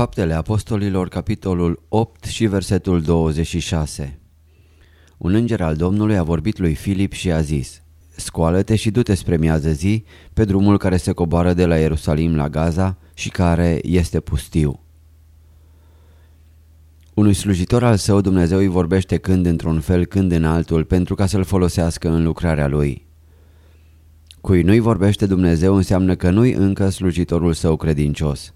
Faptele Apostolilor, capitolul 8 și versetul 26 Un înger al Domnului a vorbit lui Filip și a zis Scoală-te și du-te spre miază zi pe drumul care se coboară de la Ierusalim la Gaza și care este pustiu. Unui slujitor al său Dumnezeu îi vorbește când într-un fel, când în altul, pentru ca să-l folosească în lucrarea lui. Cui nu-i vorbește Dumnezeu înseamnă că nu-i încă slujitorul său credincios.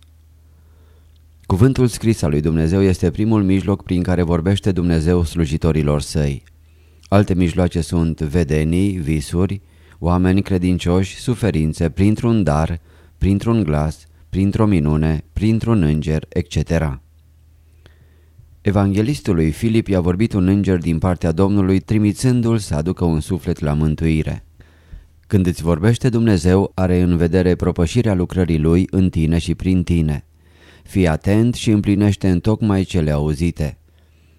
Cuvântul scris al lui Dumnezeu este primul mijloc prin care vorbește Dumnezeu slujitorilor săi. Alte mijloace sunt vedenii, visuri, oameni credincioși, suferințe, printr-un dar, printr-un glas, printr-o minune, printr-un înger, etc. Evanghelistului Filip i-a vorbit un înger din partea Domnului trimițându-l să aducă un suflet la mântuire. Când îți vorbește Dumnezeu, are în vedere propășirea lucrării Lui în tine și prin tine. Fii atent și împlinește în tocmai cele auzite.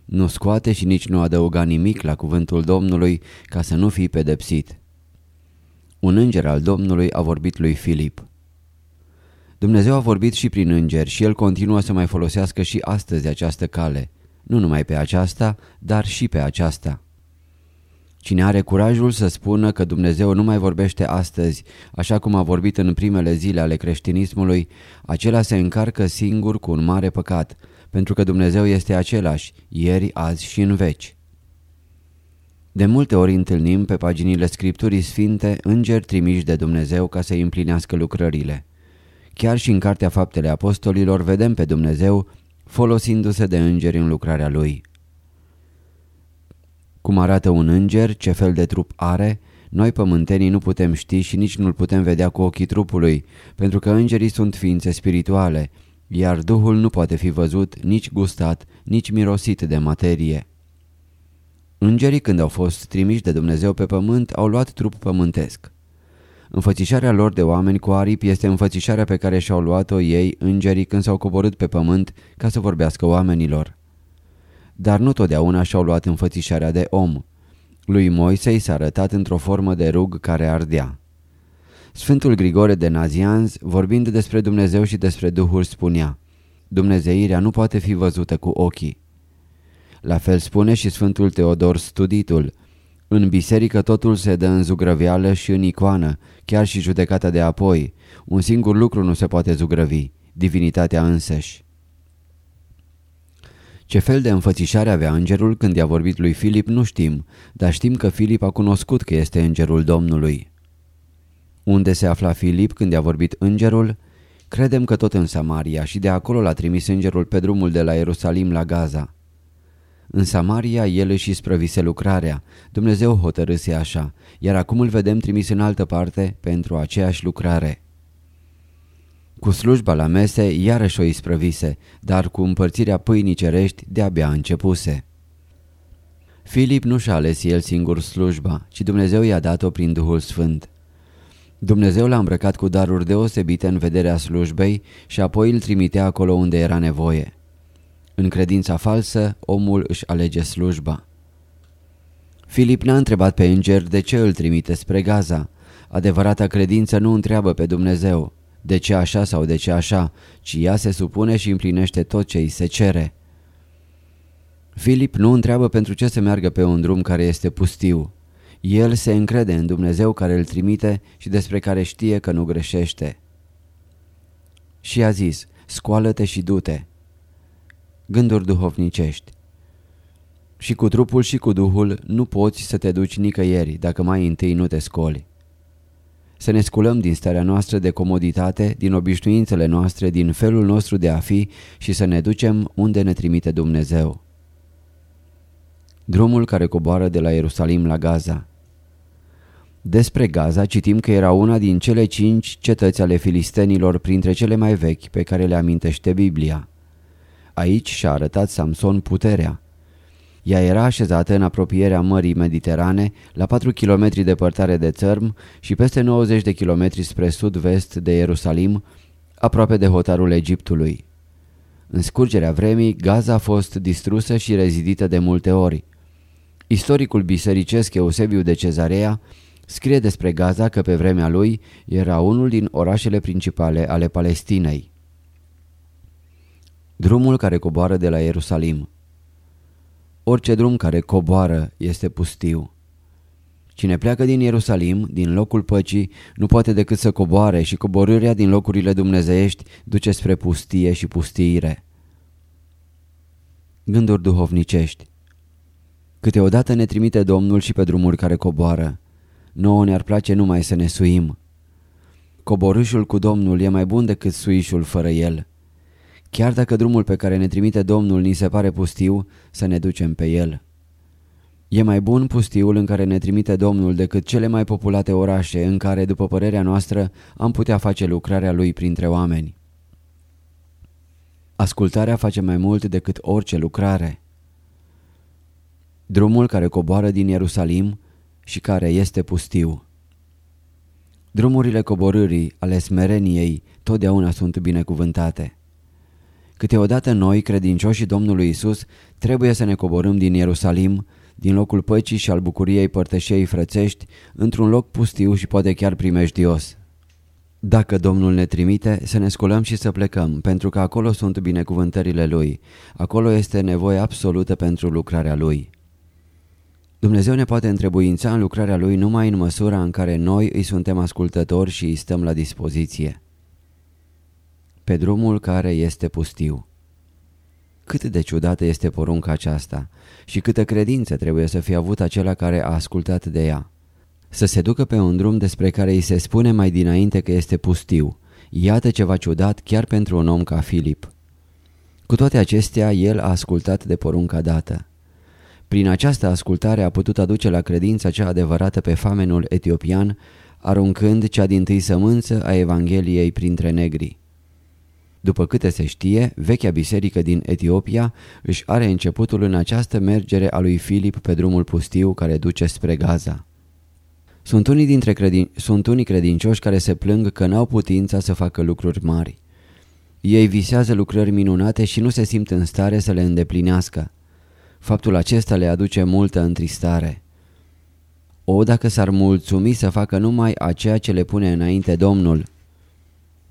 Nu scoate și nici nu adăuga nimic la cuvântul Domnului ca să nu fii pedepsit. Un înger al Domnului a vorbit lui Filip. Dumnezeu a vorbit și prin îngeri și el continuă să mai folosească și astăzi această cale. Nu numai pe aceasta, dar și pe aceasta. Cine are curajul să spună că Dumnezeu nu mai vorbește astăzi, așa cum a vorbit în primele zile ale creștinismului, acela se încarcă singur cu un mare păcat, pentru că Dumnezeu este același, ieri, azi și în veci. De multe ori întâlnim pe paginile Scripturii Sfinte îngeri trimiși de Dumnezeu ca să împlinească lucrările. Chiar și în Cartea Faptele Apostolilor vedem pe Dumnezeu folosindu-se de îngeri în lucrarea Lui. Cum arată un înger, ce fel de trup are, noi pământenii nu putem ști și nici nu-l putem vedea cu ochii trupului, pentru că îngerii sunt ființe spirituale, iar Duhul nu poate fi văzut, nici gustat, nici mirosit de materie. Îngerii când au fost trimiși de Dumnezeu pe pământ au luat trup pământesc. Înfățișarea lor de oameni cu aripi este înfățișarea pe care și-au luat-o ei, îngerii, când s-au coborât pe pământ ca să vorbească oamenilor. Dar nu totdeauna și-au luat înfățișarea de om. Lui Moise i s-a arătat într-o formă de rug care ardea. Sfântul Grigore de Nazianz, vorbind despre Dumnezeu și despre Duhul, spunea Dumnezeirea nu poate fi văzută cu ochii. La fel spune și Sfântul Teodor Studitul, în biserică totul se dă în zugrăveală și în icoană, chiar și judecata de apoi. Un singur lucru nu se poate zugrăvi, divinitatea însăși. Ce fel de înfățișare avea îngerul când i-a vorbit lui Filip nu știm, dar știm că Filip a cunoscut că este îngerul Domnului. Unde se afla Filip când i-a vorbit îngerul? Credem că tot în Samaria și de acolo l-a trimis îngerul pe drumul de la Ierusalim la Gaza. În Samaria el își sprăvise lucrarea, Dumnezeu hotărâse așa, iar acum îl vedem trimis în altă parte pentru aceeași lucrare. Cu slujba la mese iarăși o isprăvise, dar cu împărțirea pâinii cerești de-abia începuse. Filip nu și-a ales el singur slujba, ci Dumnezeu i-a dat-o prin Duhul Sfânt. Dumnezeu l-a îmbrăcat cu daruri deosebite în vederea slujbei și apoi îl trimitea acolo unde era nevoie. În credința falsă, omul își alege slujba. Filip n-a întrebat pe înger de ce îl trimite spre Gaza. Adevărata credință nu întreabă pe Dumnezeu de ce așa sau de ce așa, ci ea se supune și împlinește tot ce îi se cere. Filip nu întreabă pentru ce să meargă pe un drum care este pustiu. El se încrede în Dumnezeu care îl trimite și despre care știe că nu greșește. Și a zis, scoală-te și du-te. Gânduri duhovnicești Și cu trupul și cu duhul nu poți să te duci nicăieri dacă mai întâi nu te scoli. Să ne sculăm din starea noastră de comoditate, din obișnuințele noastre, din felul nostru de a fi și să ne ducem unde ne trimite Dumnezeu. Drumul care coboară de la Ierusalim la Gaza Despre Gaza citim că era una din cele cinci cetăți ale filistenilor printre cele mai vechi pe care le amintește Biblia. Aici și-a arătat Samson puterea. Ea era așezată în apropierea Mării Mediterane, la 4 km departare de țărm și peste 90 de km spre sud-vest de Ierusalim, aproape de hotarul Egiptului. În scurgerea vremii, Gaza a fost distrusă și rezidită de multe ori. Istoricul bisericesc Eusebiu de Cezarea scrie despre Gaza că pe vremea lui era unul din orașele principale ale Palestinei. Drumul care coboară de la Ierusalim Orice drum care coboară este pustiu. Cine pleacă din Ierusalim, din locul păcii, nu poate decât să coboare și coborârea din locurile dumnezeiești duce spre pustie și pustiire. Gânduri duhovnicești Câteodată ne trimite Domnul și pe drumuri care coboară. Nouă ne-ar place numai să ne suim. Coborâșul cu Domnul e mai bun decât suișul fără el. Chiar dacă drumul pe care ne trimite Domnul ni se pare pustiu, să ne ducem pe el. E mai bun pustiul în care ne trimite Domnul decât cele mai populate orașe în care, după părerea noastră, am putea face lucrarea Lui printre oameni. Ascultarea face mai mult decât orice lucrare. Drumul care coboară din Ierusalim și care este pustiu. Drumurile coborârii ale smereniei totdeauna sunt binecuvântate. Câteodată noi, credincioșii Domnului Isus, trebuie să ne coborâm din Ierusalim, din locul păcii și al bucuriei părtășiei frățești, într-un loc pustiu și poate chiar primejdios. Dacă Domnul ne trimite, să ne sculăm și să plecăm, pentru că acolo sunt binecuvântările Lui. Acolo este nevoie absolută pentru lucrarea Lui. Dumnezeu ne poate întrebuința în lucrarea Lui numai în măsura în care noi îi suntem ascultători și îi stăm la dispoziție pe drumul care este pustiu. Cât de ciudată este porunca aceasta și câtă credință trebuie să fie avut acela care a ascultat de ea. Să se ducă pe un drum despre care îi se spune mai dinainte că este pustiu. Iată ceva ciudat chiar pentru un om ca Filip. Cu toate acestea, el a ascultat de porunca dată. Prin această ascultare a putut aduce la credința cea adevărată pe famenul etiopian, aruncând cea din tâi sămânță a Evangheliei printre negri. După câte se știe, vechea biserică din Etiopia își are începutul în această mergere a lui Filip pe drumul pustiu care duce spre Gaza. Sunt unii, dintre credin... Sunt unii credincioși care se plâng că n-au putința să facă lucruri mari. Ei visează lucrări minunate și nu se simt în stare să le îndeplinească. Faptul acesta le aduce multă întristare. O, dacă s-ar mulțumi să facă numai aceea ce le pune înainte Domnul –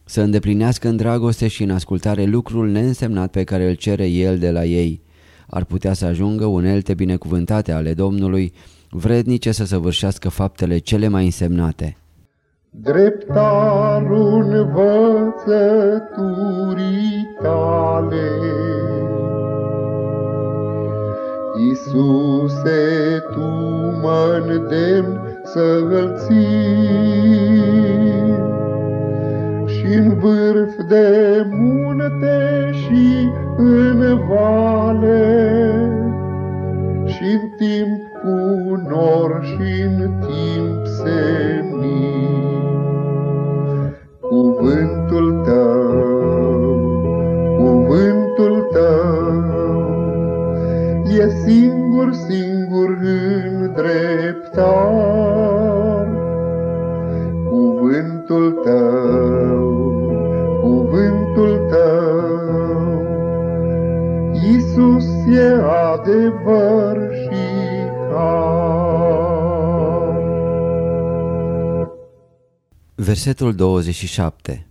să îndeplinească în dragoste și în ascultare lucrul neînsemnat pe care îl cere El de la ei. Ar putea să ajungă unelte binecuvântate ale Domnului, vrednice să săvârșească faptele cele mai însemnate. Dreptarul învățăturii tale, Iisuse, Tu mă îndemn să-L țin, și în vârf de munte și în vale, și în timp cu nor și în timp Versetul 27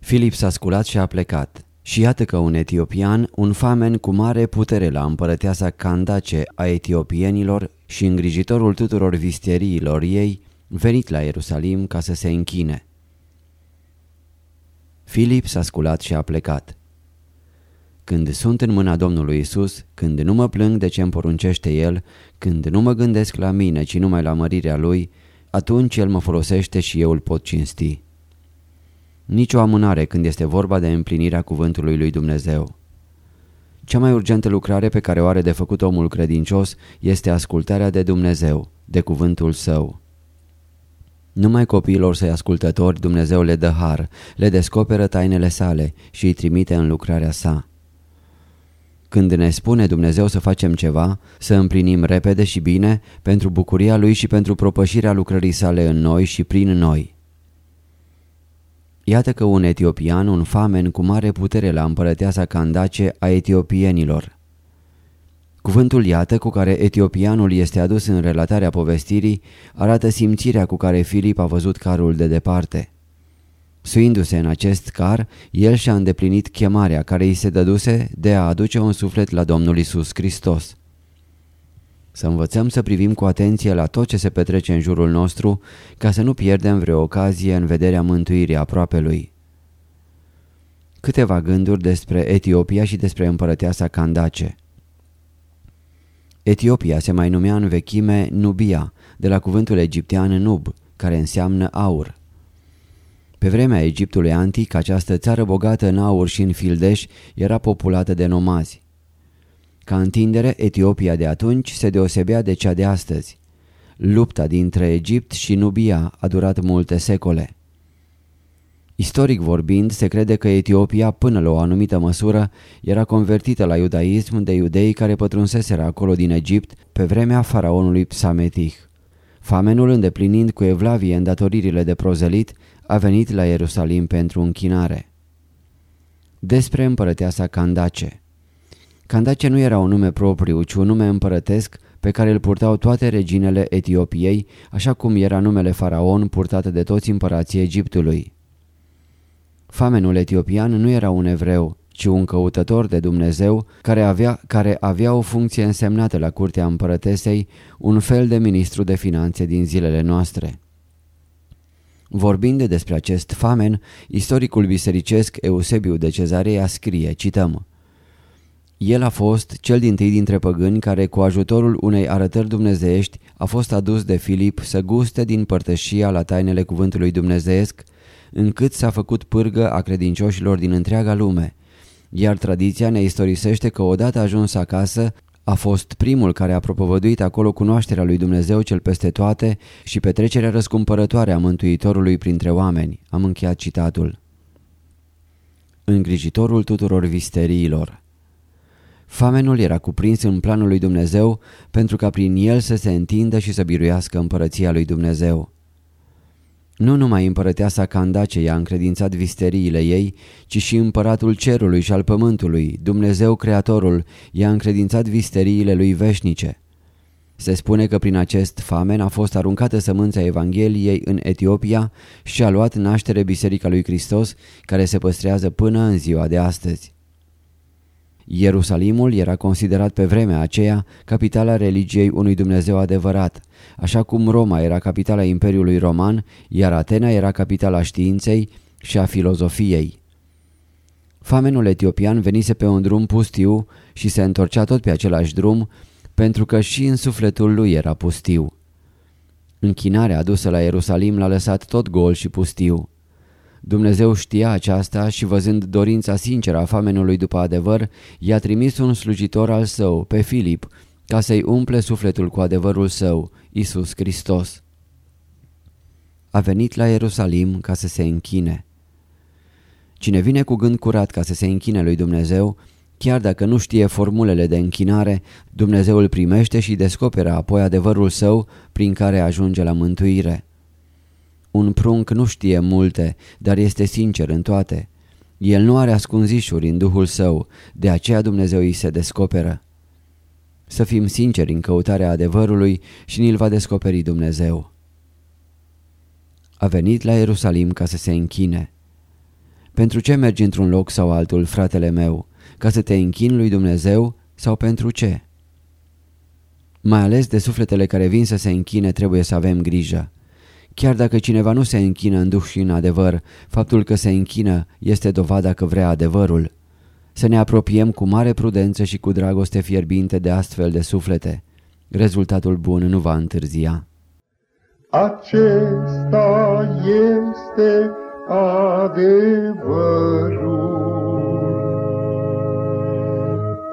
Filip s-a sculat și a plecat. Și iată că un etiopian, un famen cu mare putere la împărăteasa Candace a etiopienilor și îngrijitorul tuturor visteriilor ei, venit la Ierusalim ca să se închine. Filip s-a sculat și a plecat. Când sunt în mâna Domnului Isus, când nu mă plâng de ce îmi poruncește El, când nu mă gândesc la mine, ci numai la mărirea Lui, atunci El mă folosește și eu îl pot cinsti. Nici o amânare când este vorba de împlinirea cuvântului lui Dumnezeu. Cea mai urgentă lucrare pe care o are de făcut omul credincios este ascultarea de Dumnezeu, de cuvântul său. Numai copiilor săi ascultători Dumnezeu le dă har, le descoperă tainele sale și îi trimite în lucrarea sa. Când ne spune Dumnezeu să facem ceva, să împlinim repede și bine pentru bucuria Lui și pentru propășirea lucrării sale în noi și prin noi. Iată că un etiopian, un famen cu mare putere la împărăteasa Candace a etiopienilor. Cuvântul iată cu care etiopianul este adus în relatarea povestirii arată simțirea cu care Filip a văzut carul de departe. Suindu-se în acest car, el și-a îndeplinit chemarea care îi se dăduse de a aduce un suflet la Domnul Isus Hristos. Să învățăm să privim cu atenție la tot ce se petrece în jurul nostru, ca să nu pierdem vreo ocazie în vederea mântuirii aproapelui. Câteva gânduri despre Etiopia și despre împărăteasa Candace. Etiopia se mai numea în vechime Nubia, de la cuvântul egiptean Nub, care înseamnă aur. Pe vremea Egiptului antic, această țară bogată în aur și în fildeș era populată de nomazi. Ca întindere, Etiopia de atunci se deosebea de cea de astăzi. Lupta dintre Egipt și Nubia a durat multe secole. Istoric vorbind, se crede că Etiopia, până la o anumită măsură, era convertită la iudaism de iudei care pătrunseseră acolo din Egipt pe vremea faraonului Psametih. Famenul, îndeplinind cu evlavie îndatoririle de prozelit, a venit la Ierusalim pentru închinare. Despre împărăteasa Candace Candace nu era un nume propriu, ci un nume împărătesc pe care îl purtau toate reginele Etiopiei, așa cum era numele faraon purtat de toți împărații Egiptului. Famenul etiopian nu era un evreu, ci un căutător de Dumnezeu care avea, care avea o funcție însemnată la curtea împărătesei, un fel de ministru de finanțe din zilele noastre. Vorbind despre acest famen, istoricul bisericesc Eusebiu de Cezarea scrie, cităm, El a fost cel din tâi dintre păgâni care cu ajutorul unei arătări dumnezeiești a fost adus de Filip să guste din părtășia la tainele cuvântului dumnezeiesc, încât s-a făcut pârgă a credincioșilor din întreaga lume. Iar tradiția ne istorisește că odată ajuns acasă, a fost primul care a propovăduit acolo cunoașterea lui Dumnezeu cel peste toate și petrecerea răscumpărătoare a Mântuitorului printre oameni. Am încheiat citatul. Îngrijitorul tuturor visteriilor Famenul era cuprins în planul lui Dumnezeu pentru ca prin el să se întindă și să biruiască împărăția lui Dumnezeu. Nu numai împărăteasa Candace i-a încredințat visteriile ei, ci și împăratul cerului și al pământului, Dumnezeu Creatorul, i-a încredințat visteriile lui veșnice. Se spune că prin acest famen a fost aruncată sămânța Evangheliei în Etiopia și a luat naștere Biserica lui Hristos, care se păstrează până în ziua de astăzi. Ierusalimul era considerat pe vremea aceea capitala religiei unui Dumnezeu adevărat, așa cum Roma era capitala Imperiului Roman, iar Atena era capitala științei și a filozofiei. Famenul etiopian venise pe un drum pustiu și se întorcea tot pe același drum, pentru că și în sufletul lui era pustiu. Închinarea adusă la Ierusalim l-a lăsat tot gol și pustiu. Dumnezeu știa aceasta și văzând dorința sinceră a famenului după adevăr, i-a trimis un slujitor al său, pe Filip, ca să-i umple sufletul cu adevărul său, Isus Hristos. A venit la Ierusalim ca să se închine. Cine vine cu gând curat ca să se închine lui Dumnezeu, chiar dacă nu știe formulele de închinare, Dumnezeu îl primește și descoperă apoi adevărul său prin care ajunge la mântuire. Un prunc nu știe multe, dar este sincer în toate. El nu are ascunzișuri în Duhul său, de aceea Dumnezeu îi se descoperă. Să fim sinceri în căutarea adevărului și ni-l va descoperi Dumnezeu. A venit la Ierusalim ca să se închine. Pentru ce mergi într-un loc sau altul, fratele meu? Ca să te închini lui Dumnezeu sau pentru ce? Mai ales de sufletele care vin să se închine trebuie să avem grijă. Chiar dacă cineva nu se închină în duh și în adevăr, faptul că se închină este dovada că vrea adevărul. Să ne apropiem cu mare prudență și cu dragoste fierbinte de astfel de suflete. Rezultatul bun nu va întârzia. Acesta este adevărul.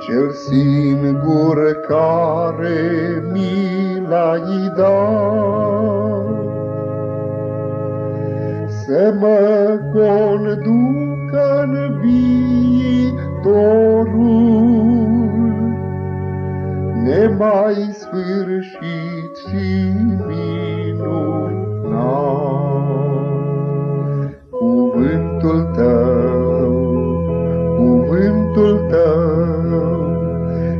Cel singur care mi l-ai dat, Să mă conducă în viitorul, Nemai sfârșit și minunat. Cuvântul tău, cuvântul tău,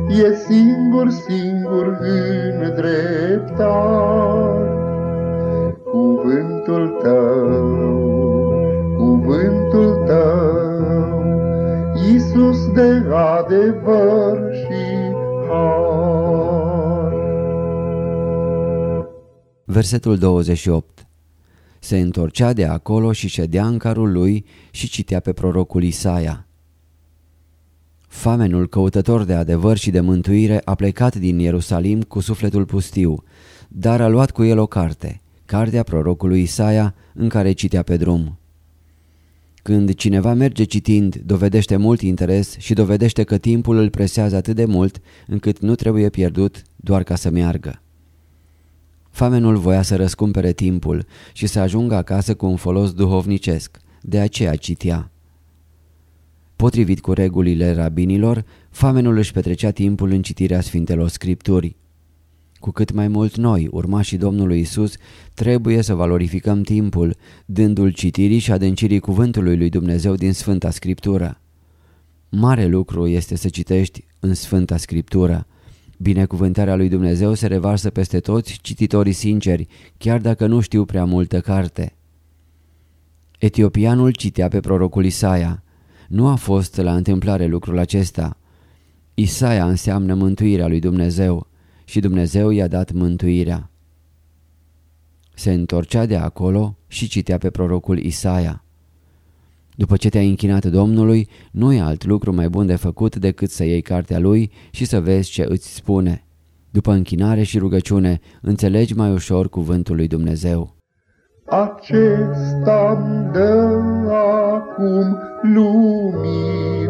E singur, singur în dreptar. Cuvântul tău, de adevăr și har. Versetul 28 Se întorcea de acolo și ședea în carul lui și citea pe prorocul Isaia. Famenul căutător de adevăr și de mântuire a plecat din Ierusalim cu sufletul pustiu, dar a luat cu el o carte, cartea prorocului Isaia, în care citea pe drum. Când cineva merge citind, dovedește mult interes și dovedește că timpul îl presează atât de mult încât nu trebuie pierdut doar ca să meargă. Famenul voia să răscumpere timpul și să ajungă acasă cu un folos duhovnicesc, de aceea citea. Potrivit cu regulile rabinilor, famenul își petrecea timpul în citirea Sfintelor Scripturi. Cu cât mai mult noi, urmașii Domnului Isus, trebuie să valorificăm timpul, dându-l citirii și adâncirii cuvântului lui Dumnezeu din Sfânta Scriptură. Mare lucru este să citești în Sfânta Scriptură. Binecuvântarea lui Dumnezeu se revarsă peste toți cititorii sinceri, chiar dacă nu știu prea multă carte. Etiopianul citea pe prorocul Isaia. Nu a fost la întâmplare lucrul acesta. Isaia înseamnă mântuirea lui Dumnezeu și Dumnezeu i-a dat mântuirea. Se întorcea de acolo și citea pe prorocul Isaia. După ce te-ai închinat Domnului, nu e alt lucru mai bun de făcut decât să iei cartea lui și să vezi ce îți spune. După închinare și rugăciune, înțelegi mai ușor cuvântul lui Dumnezeu. Acesta-mi dă acum lumină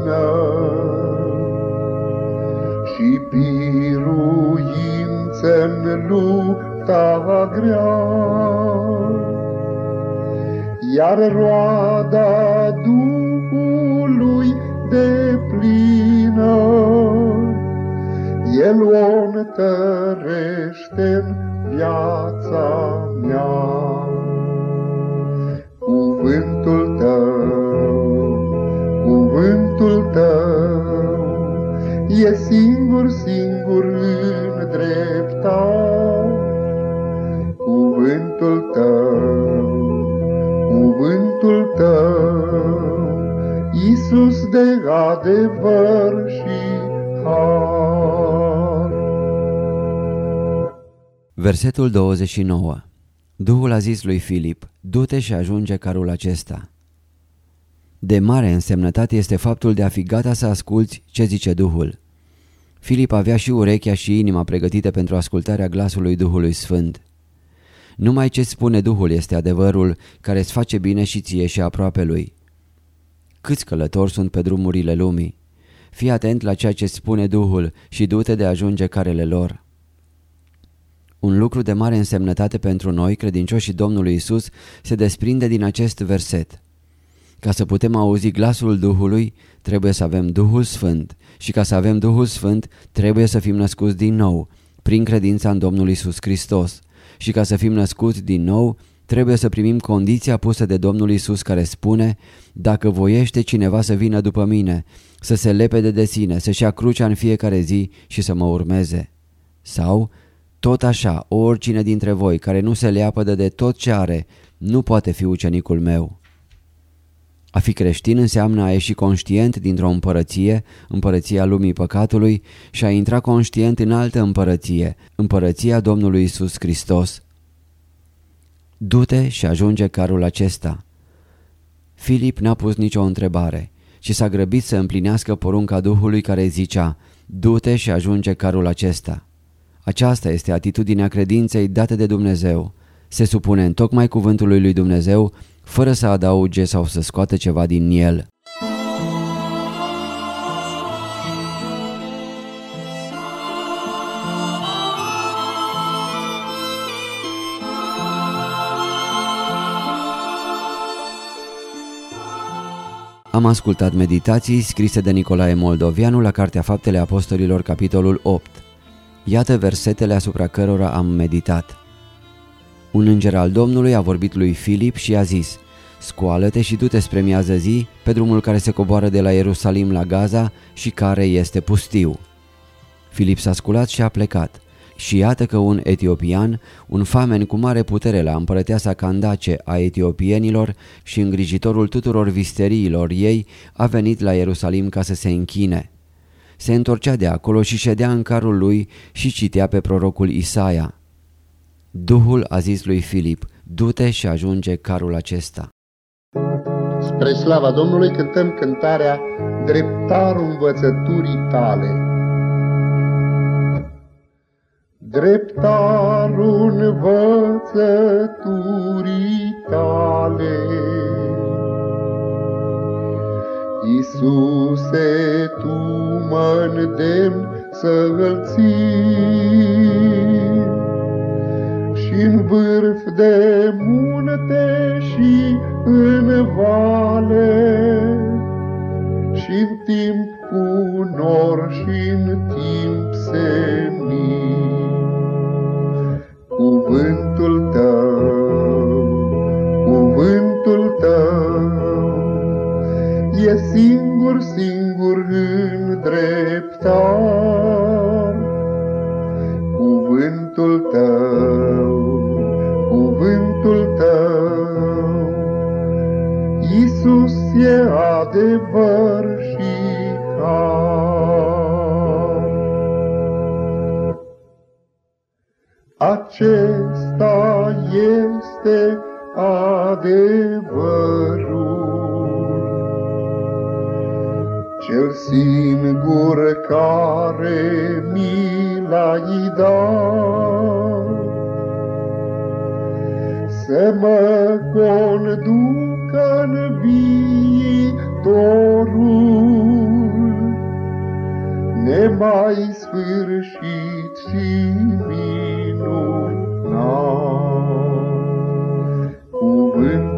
și biruință în lupta grea. Iar roada Duhului de plină, El o întărește în viața mea. Cuvântul tău, cuvântul tău, E singur, singur în dreptar. Cuvântul tău, cuvântul tău, Iisus de adevăr și har. Versetul 29 Duhul a zis lui Filip, du-te și ajunge carul acesta. De mare însemnătate este faptul de a fi gata să asculți ce zice Duhul. Filip avea și urechea și inima pregătite pentru ascultarea glasului Duhului Sfânt. Numai ce spune Duhul este adevărul care îți face bine și ție și aproape lui. Câți călători sunt pe drumurile lumii? Fii atent la ceea ce spune Duhul și du-te de ajunge carele lor. Un lucru de mare însemnătate pentru noi, credincioșii Domnului Isus, se desprinde din acest verset. Ca să putem auzi glasul Duhului, trebuie să avem Duhul Sfânt și ca să avem Duhul Sfânt, trebuie să fim născuți din nou, prin credința în Domnul Isus Hristos. Și ca să fim născuți din nou, trebuie să primim condiția pusă de Domnul Isus care spune Dacă voiește cineva să vină după mine, să se lepede de sine, să-și ia crucea în fiecare zi și să mă urmeze. Sau tot așa, oricine dintre voi care nu se leapădă de tot ce are, nu poate fi ucenicul meu. A fi creștin înseamnă a ieși conștient dintr-o împărăție, împărăția lumii păcatului, și a intra conștient în altă împărăție, împărăția Domnului Isus Hristos. Du-te și ajunge carul acesta. Filip n-a pus nicio întrebare. ci s-a grăbit să împlinească porunca Duhului care zicea, du-te și ajunge carul acesta. Aceasta este atitudinea credinței date de Dumnezeu. Se supune în tocmai cuvântului lui Dumnezeu, fără să adauge sau să scoate ceva din el. Am ascultat meditații scrise de Nicolae Moldovianu la Cartea Faptele Apostolilor, capitolul 8. Iată versetele asupra cărora am meditat. Un înger al Domnului a vorbit lui Filip și a zis, Scoală-te și du-te spre miază zi pe drumul care se coboară de la Ierusalim la Gaza și care este pustiu. Filip s-a sculat și a plecat. Și iată că un etiopian, un famen cu mare putere la împărăteasa Candace a etiopienilor și îngrijitorul tuturor visteriilor ei, a venit la Ierusalim ca să se închine. Se întorcea de acolo și ședea în carul lui și citea pe prorocul Isaia. Duhul a zis lui Filip, du-te și ajunge carul acesta. Spre slava Domnului cântăm cântarea Dreptarul învățăturii tale dreptarul învățăturii tale. Iisuse, Tu mă îndemn să-L țin și-n vârf de munte și în vale. Și-n timp cu nor și-n timp senin. Cuvântul tău, cuvântul tău, e singur, singur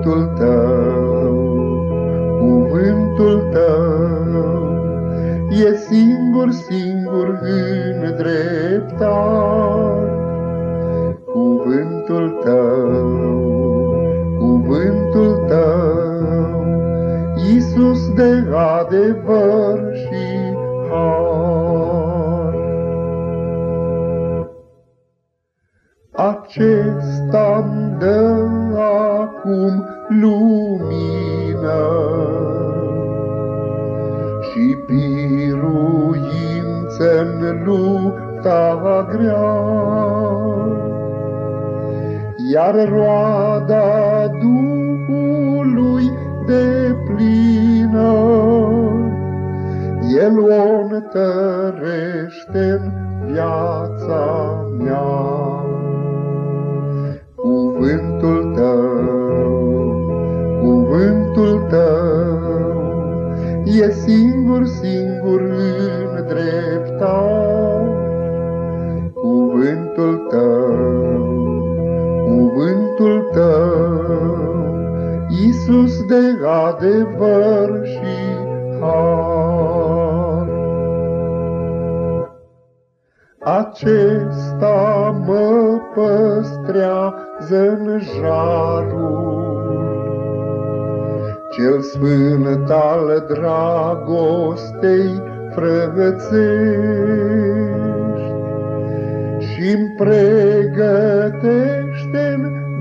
Cuvântul tău, cuvântul tău, E singur, singur în dreptar. Cuvântul tău, Iar roada Duhului de plină, El o întărește în viața mea. Cuvântul tău, cuvântul tău, E singur, singur în dreptar. Iisus de adevăr și har. Acesta mă păstrează în jarul, Cel sfânt al dragostei frățești, Și-mi pregătește-n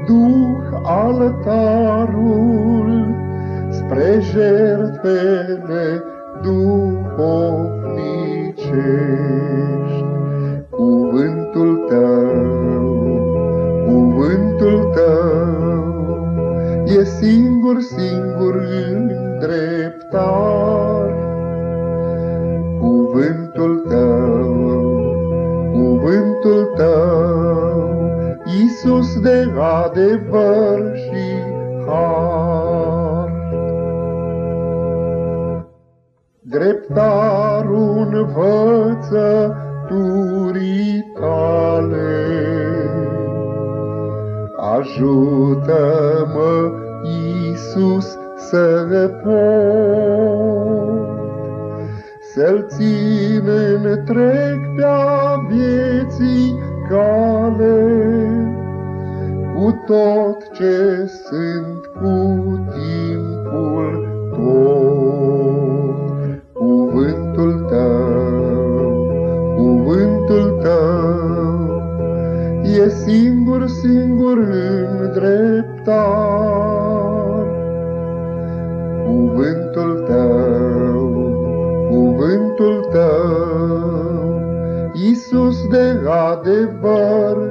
duh altarul Spre jertfele duhovnicești. Cuvântul tău, cuvântul tău, E singur, singur în dreptate. cuvântul tău, cuvântul tău, Iisus de adevăr Dreptarul învăță turii tale, Ajută-mă, Iisus, să pot Să-L țin întreg pe-a vieții cale, Cu tot ce sunt cu timpul tot. Singur, singur îndreptar. Cuvântul tău, cuvântul tău, Iisus de adevăr și har.